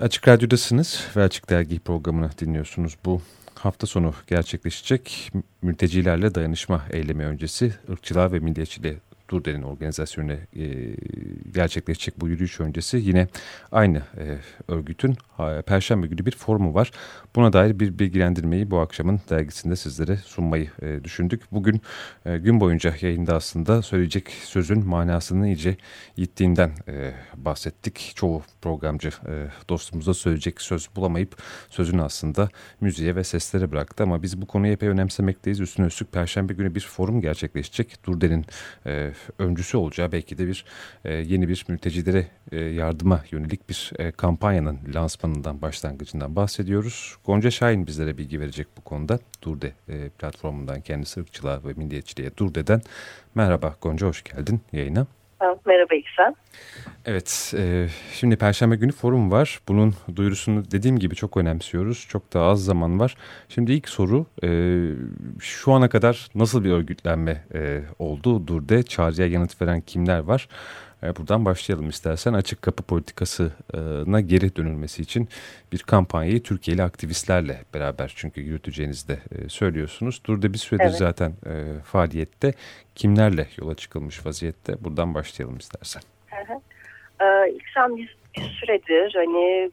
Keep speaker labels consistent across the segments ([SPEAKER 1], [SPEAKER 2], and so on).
[SPEAKER 1] Açık Radyo'dasınız ve Açık Dergi programını dinliyorsunuz. Bu hafta sonu gerçekleşecek mültecilerle dayanışma eylemi öncesi ırkçılığa ve milliyetçiliğe Durder'in organizasyonu e, gerçekleşecek bu yürüyüş öncesi yine aynı e, örgütün ha, Perşembe günü bir forumu var. Buna dair bir bilgilendirmeyi bu akşamın dergisinde sizlere sunmayı e, düşündük. Bugün e, gün boyunca yayında aslında söyleyecek sözün manasını iyice yittiğinden e, bahsettik. Çoğu programcı e, dostumuza söyleyecek söz bulamayıp sözünü aslında müziğe ve seslere bıraktı. Ama biz bu konuyu epey önemsemekteyiz. Üstüne üstlük Perşembe günü bir forum gerçekleşecek. Durder'in e, öncüsü olacağı belki de bir e, yeni bir mültecilere e, yardıma yönelik bir e, kampanyanın lansmanından başlangıcından bahsediyoruz. Gonca Şahin bizlere bilgi verecek bu konuda. Durde e, platformundan kendisi ırkçılığa ve milliyetçiliğe Durde'den. Merhaba Gonca hoş geldin yayına.
[SPEAKER 2] Merhaba İksen.
[SPEAKER 1] Evet, e, şimdi Perşembe günü forum var. Bunun duyurusunu dediğim gibi çok önemsiyoruz. Çok da az zaman var. Şimdi ilk soru, e, şu ana kadar nasıl bir örgütlenme e, oldu? Dur'de çağrıya yanıt veren kimler var? E, buradan başlayalım istersen. Açık kapı politikasına geri dönülmesi için bir kampanyayı Türkiye'li aktivistlerle beraber çünkü yürüteceğinizi de e, söylüyorsunuz. Dur'da bir süredir evet. zaten e, faaliyette. Kimlerle yola çıkılmış vaziyette? Buradan başlayalım istersen.
[SPEAKER 2] Hı hı. Ee, İlksen biz bir süredir hani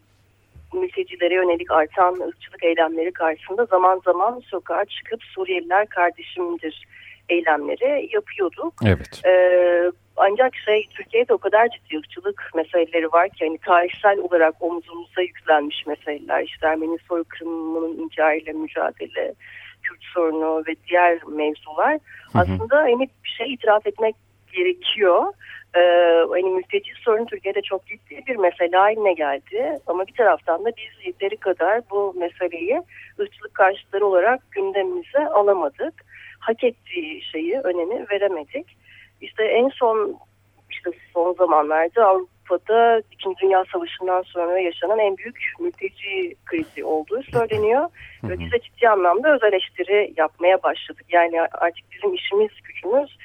[SPEAKER 2] mültecilere yönelik artan ırkçılık eylemleri karşısında zaman zaman sokağa çıkıp Suriyeliler kardeşimdir eylemleri yapıyorduk.
[SPEAKER 1] Evet.
[SPEAKER 2] Ee, ancak şey Türkiye'de o kadar ciddi ırkçılık meseleleri var ki hani tarihsel olarak omuzumuza yüklenmiş meseleler. İşte Ermeni soykırımının inkarıyla mücadele, Kürt sorunu ve diğer mevzular. Hı hı. Aslında hani bir şey itiraf etmek gerekiyor. Ee, hani mülteci sorunu Türkiye'de çok ciddi bir mesele haline geldi. Ama bir taraftan da biz yeteri kadar bu meseleyi ırkçılık karşıtları olarak gündemimize alamadık. Hak ettiği şeyi, önemi veremedik. İşte en son işte son zamanlarda Avrupa'da İkinci Dünya Savaşı'ndan sonra yaşanan en büyük mülteci krizi olduğu söyleniyor. Ve biz de ciddi anlamda öz eleştiri yapmaya başladık. Yani artık bizim işimiz, gücümüz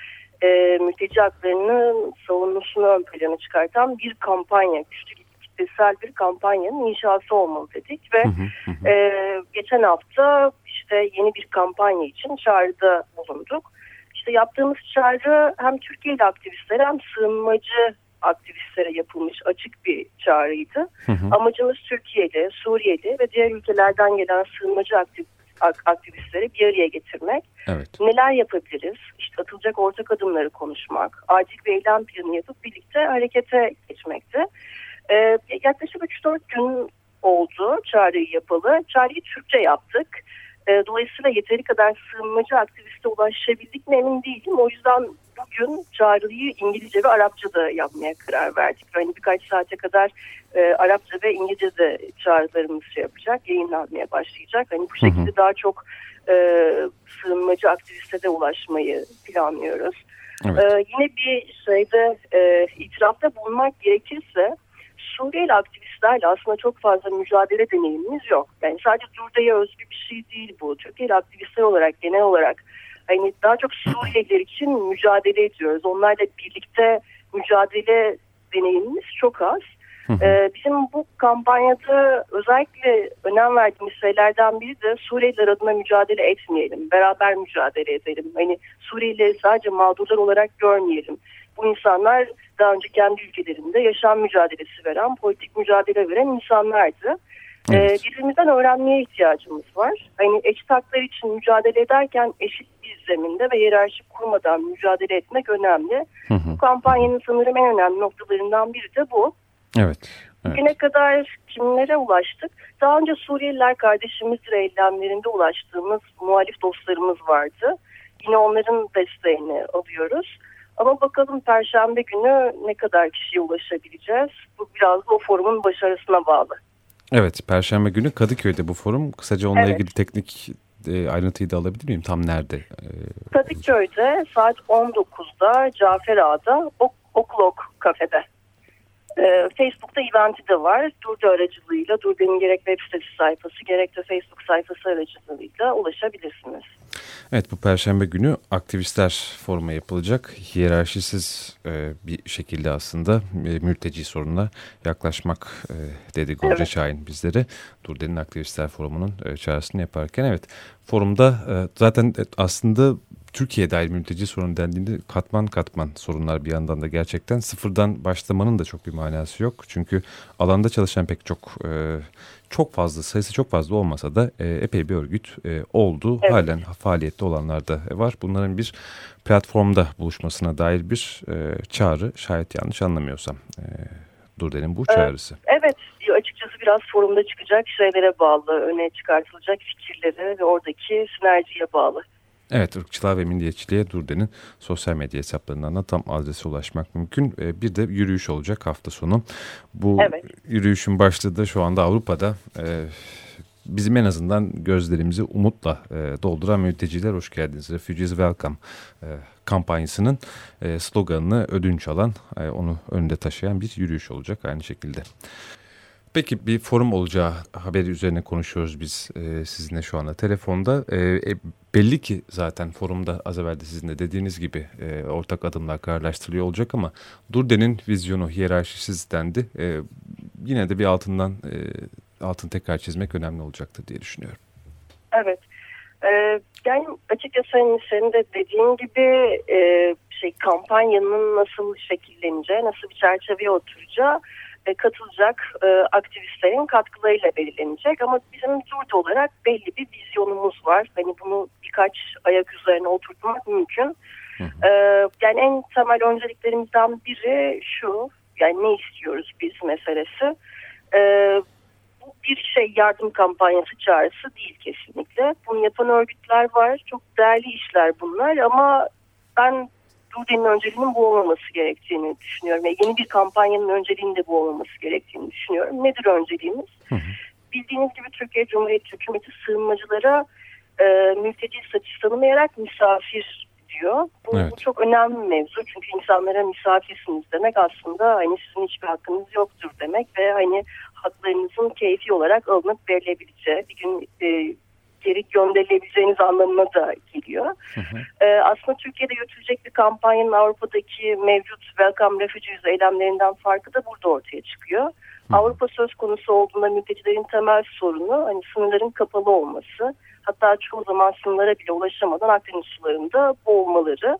[SPEAKER 2] e, mülteci haklarının savunmasını ön plana çıkartan bir kampanya, güçlü kitlesel bir kampanyanın inşası olmalı dedik ve E, geçen hafta işte yeni bir kampanya için çağrıda bulunduk. İşte yaptığımız çağrı hem Türkiye'li aktivistlere hem sığınmacı aktivistlere yapılmış açık bir çağrıydı. Hı hı. Amacımız Türkiye'li, Suriyeli ve diğer ülkelerden gelen sığınmacı aktiv aktivistleri bir araya getirmek.
[SPEAKER 1] Evet.
[SPEAKER 2] Neler yapabiliriz? İşte atılacak ortak adımları konuşmak, acil bir eylem planı yapıp birlikte harekete geçmekti. Ee, yaklaşık 3-4 gün oldu çağrıyı yapalı. Çağrıyı Türkçe yaptık. E, dolayısıyla yeteri kadar sığınmacı aktiviste ulaşabildik mi emin değilim. O yüzden bugün çağrıyı İngilizce ve Arapça da yapmaya karar verdik. Yani birkaç saate kadar e, Arapça ve İngilizce de çağrılarımız şey yapacak, yayınlanmaya başlayacak. Hani bu şekilde hı hı. daha çok e, sığınmacı aktiviste de ulaşmayı planlıyoruz. Evet. E, yine bir şeyde e, itirafta bulunmak gerekirse Suriyeli aktivistlerle aslında çok fazla mücadele deneyimimiz yok. Yani sadece Durda'ya özgü bir şey değil bu. Türkiye'li aktivistler olarak genel olarak hani daha çok Suriyeliler için mücadele ediyoruz. Onlarla birlikte mücadele deneyimimiz çok az. Ee, bizim bu kampanyada özellikle önem verdiğimiz şeylerden biri de Suriyeliler adına mücadele etmeyelim. Beraber mücadele edelim. Hani Suriyelileri sadece mağdurlar olarak görmeyelim. Bu insanlar daha önce kendi ülkelerinde yaşam mücadelesi veren, politik mücadele veren insanlardı. Ee, evet. Ee, birbirimizden öğrenmeye ihtiyacımız var. Hani eşit haklar için mücadele ederken eşit bir zeminde ve hiyerarşi kurmadan mücadele etmek önemli. Hı hı. Bu kampanyanın sanırım en önemli noktalarından biri de bu.
[SPEAKER 1] Evet. Evet.
[SPEAKER 2] Bugüne kadar kimlere ulaştık? Daha önce Suriyeliler kardeşimizdir eylemlerinde ulaştığımız muhalif dostlarımız vardı. Yine onların desteğini alıyoruz. Ama bakalım Perşembe günü ne kadar kişiye ulaşabileceğiz? Bu biraz da o forumun başarısına bağlı.
[SPEAKER 1] Evet, Perşembe günü Kadıköy'de bu forum. Kısaca onunla evet. ilgili teknik e, ayrıntıyı da alabilir miyim? Tam nerede? E,
[SPEAKER 2] Kadıköy'de saat 19'da Cafer Ağa'da ok Oklok kafede Ee, Facebook'ta eventi de var. Durdu aracılığıyla, Durdu'nun gerek web sitesi sayfası gerek de Facebook sayfası aracılığıyla ulaşabilirsiniz.
[SPEAKER 1] Evet bu perşembe günü aktivistler foruma yapılacak. Hiyerarşisiz e, bir şekilde aslında e, mülteci sorununa yaklaşmak e, dedi Gonca evet. Şahin bizlere. Durden'in aktivistler forumunun e, çağrısını yaparken evet forumda e, zaten aslında Türkiye dahil mülteci sorun dendiğinde katman katman sorunlar bir yandan da gerçekten sıfırdan başlamanın da çok bir manası yok. Çünkü alanda çalışan pek çok e, çok fazla sayısı çok fazla olmasa da e, epey bir örgüt e, oldu. Evet. Halen faaliyette olanlar da var. Bunların bir platformda buluşmasına dair bir e, çağrı şayet yanlış anlamıyorsam. E, Durden'in bu çağrısı.
[SPEAKER 2] Evet açıkçası biraz forumda çıkacak şeylere bağlı, öne çıkartılacak fikirlere ve oradaki sinerjiye bağlı.
[SPEAKER 1] Evet, ırkçılığa ve milliyetçiliğe Durden'in sosyal medya hesaplarından da tam adrese ulaşmak mümkün. Ee, bir de yürüyüş olacak hafta sonu. Bu evet. yürüyüşün başlığı da şu anda Avrupa'da e, bizim en azından gözlerimizi umutla e, dolduran mülteciler hoş geldiniz. Refugees Welcome e, kampanyasının sloganını ödünç alan, onu önünde taşıyan bir yürüyüş olacak aynı şekilde. Peki bir forum olacağı haberi üzerine konuşuyoruz biz e, sizinle şu anda telefonda. E, e, belli ki zaten forumda az evvel de sizin de dediğiniz gibi e, ortak adımlar kararlaştırılıyor olacak ama Durden'in vizyonu hiyerarşisiz dendi. E, yine de bir altından e, altın tekrar çizmek önemli olacaktır diye düşünüyorum.
[SPEAKER 2] Evet. Ee, yani açıkçası hani senin de dediğin gibi e, şey kampanyanın nasıl şekilleneceği, nasıl bir çerçeveye oturacağı e, katılacak e, aktivistlerin katkılarıyla belirlenecek. Ama bizim Zurda olarak belli bir vizyonumuz var. Hani bunu birkaç ayak üzerine oturtmak mümkün. E, yani en temel önceliklerimizden biri şu, yani ne istiyoruz biz meselesi. E, bu bir şey yardım kampanyası çağrısı değil kesinlikle. Bunu yapan örgütler var. Çok değerli işler bunlar ama ben Suudi'nin önceliğinin bu olmaması gerektiğini düşünüyorum. Yani yeni bir kampanyanın önceliğinin de bu olmaması gerektiğini düşünüyorum. Nedir önceliğimiz? Hı hı. Bildiğiniz gibi Türkiye Cumhuriyeti hükümeti sığınmacılara e, mülteci statüsü tanımayarak misafir diyor. Bu, evet. bu çok önemli bir mevzu. Çünkü insanlara misafirsiniz demek aslında hani sizin hiçbir hakkınız yoktur demek ve hani haklarınızın keyfi olarak alınıp verilebileceği bir gün e, geri gönderilebileceğiniz anlamına da geliyor. Hı hı. Ee, aslında Türkiye'de yürütülecek bir kampanyanın Avrupa'daki mevcut Welcome Refugees eylemlerinden farkı da burada ortaya çıkıyor. Hı. Avrupa söz konusu olduğunda mültecilerin temel sorunu hani sınırların kapalı olması. Hatta çoğu zaman sınırlara bile ulaşamadan Akdeniz sularında boğulmaları.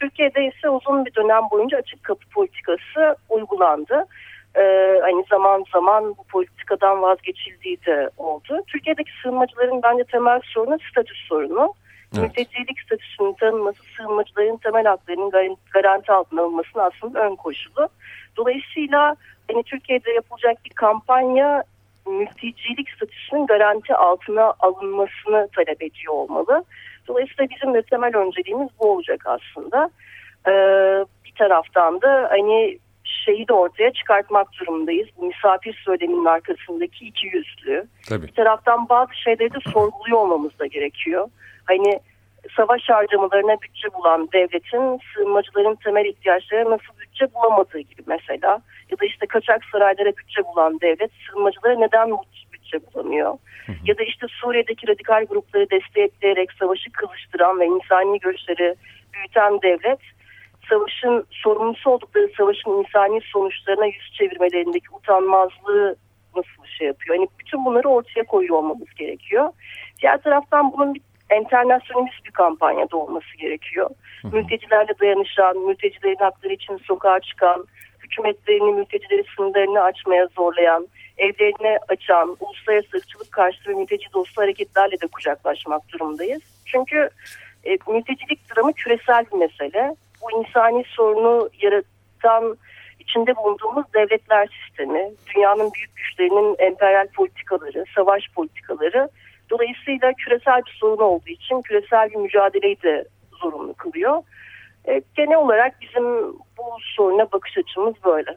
[SPEAKER 2] Türkiye'de ise uzun bir dönem boyunca açık kapı politikası uygulandı e, hani zaman zaman bu politikadan vazgeçildiği de oldu. Türkiye'deki sığınmacıların bence temel sorunu statüs sorunu. Evet. Mültecilik statüsünün tanınması sığınmacıların temel haklarının garanti altına alınmasının aslında ön koşulu. Dolayısıyla hani Türkiye'de yapılacak bir kampanya mültecilik statüsünün garanti altına alınmasını talep ediyor olmalı. Dolayısıyla bizim de temel önceliğimiz bu olacak aslında. Ee, bir taraftan da hani şeyi de ortaya çıkartmak durumundayız. Bu misafir söyleminin arkasındaki iki yüzlü. Tabii. Bir taraftan bazı şeyleri de sorguluyor olmamız da gerekiyor. Hani savaş harcamalarına bütçe bulan devletin sığınmacıların temel ihtiyaçları nasıl bütçe bulamadığı gibi mesela. Ya da işte kaçak saraylara bütçe bulan devlet sığınmacılara neden bütçe bulamıyor? Hı hı. Ya da işte Suriye'deki radikal grupları destekleyerek savaşı kılıçtıran ve insani görüşleri büyüten devlet savaşın sorumlusu oldukları savaşın insani sonuçlarına yüz çevirmelerindeki utanmazlığı nasıl şey yapıyor? Hani bütün bunları ortaya koyuyor olmamız gerekiyor. Diğer taraftan bunun bir internasyonist bir kampanyada olması gerekiyor. Hı hı. Mültecilerle dayanışan, mültecilerin hakları için sokağa çıkan, hükümetlerini mültecileri sınırlarını açmaya zorlayan, evlerini açan, uluslararası ırkçılık karşıtı ve mülteci dostu hareketlerle de kucaklaşmak durumundayız. Çünkü e, mültecilik dramı küresel bir mesele bu insani sorunu yaratan içinde bulunduğumuz devletler sistemi, dünyanın büyük güçlerinin emperyal politikaları, savaş politikaları dolayısıyla küresel bir sorun olduğu için küresel bir mücadeleyi de zorunlu kılıyor. E, genel olarak bizim bu soruna bakış açımız böyle.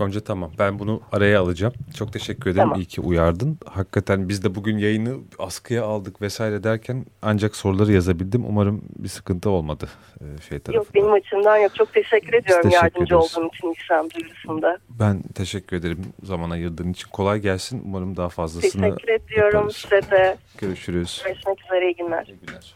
[SPEAKER 1] Gonca tamam ben bunu araya alacağım. Çok teşekkür ederim.
[SPEAKER 2] Tamam.
[SPEAKER 1] İyi ki uyardın. Hakikaten biz de bugün yayını askıya aldık vesaire derken ancak soruları yazabildim. Umarım bir sıkıntı olmadı e, şey tarafında.
[SPEAKER 2] Yok benim açımdan yok. Çok teşekkür ediyorum
[SPEAKER 1] teşekkür
[SPEAKER 2] yardımcı
[SPEAKER 1] ederiz.
[SPEAKER 2] olduğum için İşlem duyurusunda.
[SPEAKER 1] Ben teşekkür ederim zaman ayırdığın için. Kolay gelsin. Umarım daha fazlasını
[SPEAKER 2] Teşekkür ediyorum
[SPEAKER 1] yaparız.
[SPEAKER 2] size de.
[SPEAKER 1] Görüşürüz.
[SPEAKER 2] Görüşmek üzere iyi günler.
[SPEAKER 1] İyi günler.